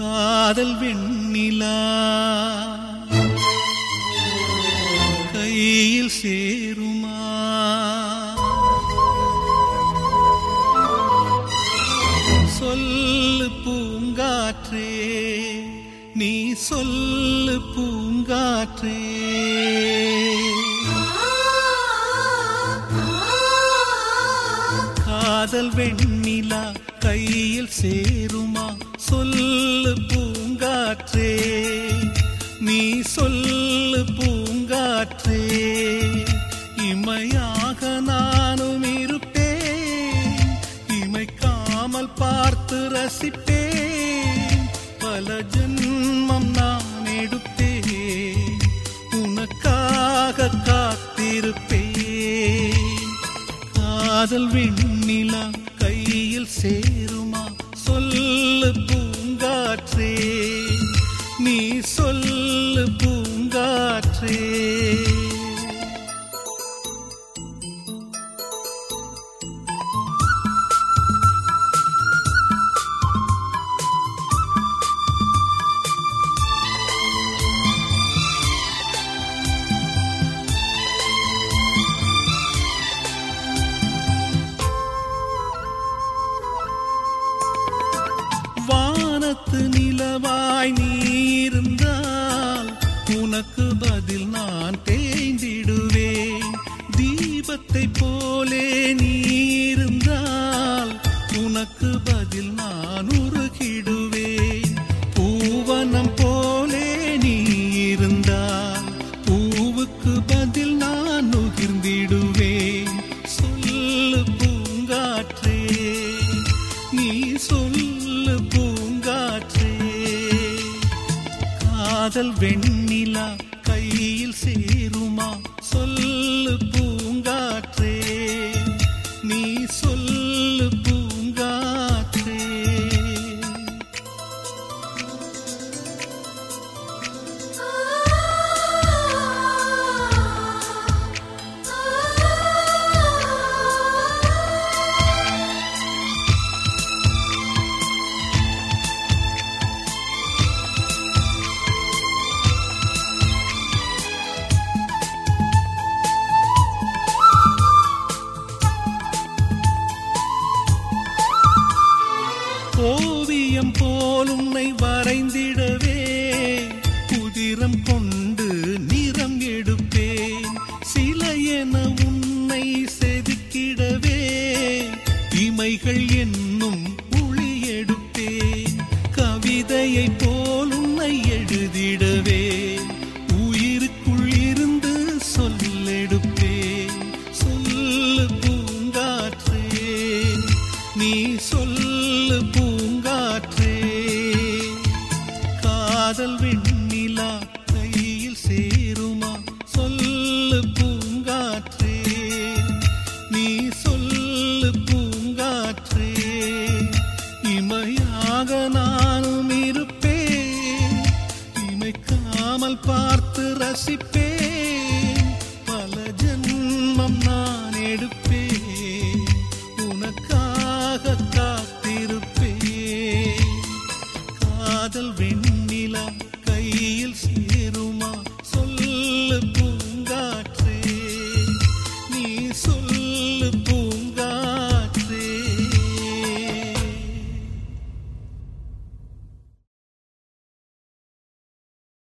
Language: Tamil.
காதல் வெண்ணிலா. கையில் சேருமா. சொல்லு பூங்காற்றே நீ சொல்லு பூங்காற்றே. காதல் வெண்ணிலா கையில் சேருமா. சொல்லு பூங்காற்றே நீ சொல்லு பூங்காற்றே. இமையாக நானும் இருப்பேன் இமைக்காமல் பார்த்து ரசிப்பேன். பல ஜென்மம் நான் எடுப்பேன் உனக்காக காத்திருப்பேன். காதல் வெண்ணிலா கையில் சே போலே நீ இருந்தால் உனக்கு பதில் நான் உருகிடுவேன். பூவனம் போலே நீ இருந்தால் பூவுக்கு பதில் நான் நுகிர்ந்திடுவேன் சொல்லு பூங்காற்றே நீ சொல்லு பூங்காற்றே. காதல் வெண்ணிலா கையில் சேருமா? இமைகள் என்னும் நினைக்காமல் பார்த்து ரசிப்பேன். பல ஜென்மம் நான் எடுப்பேன்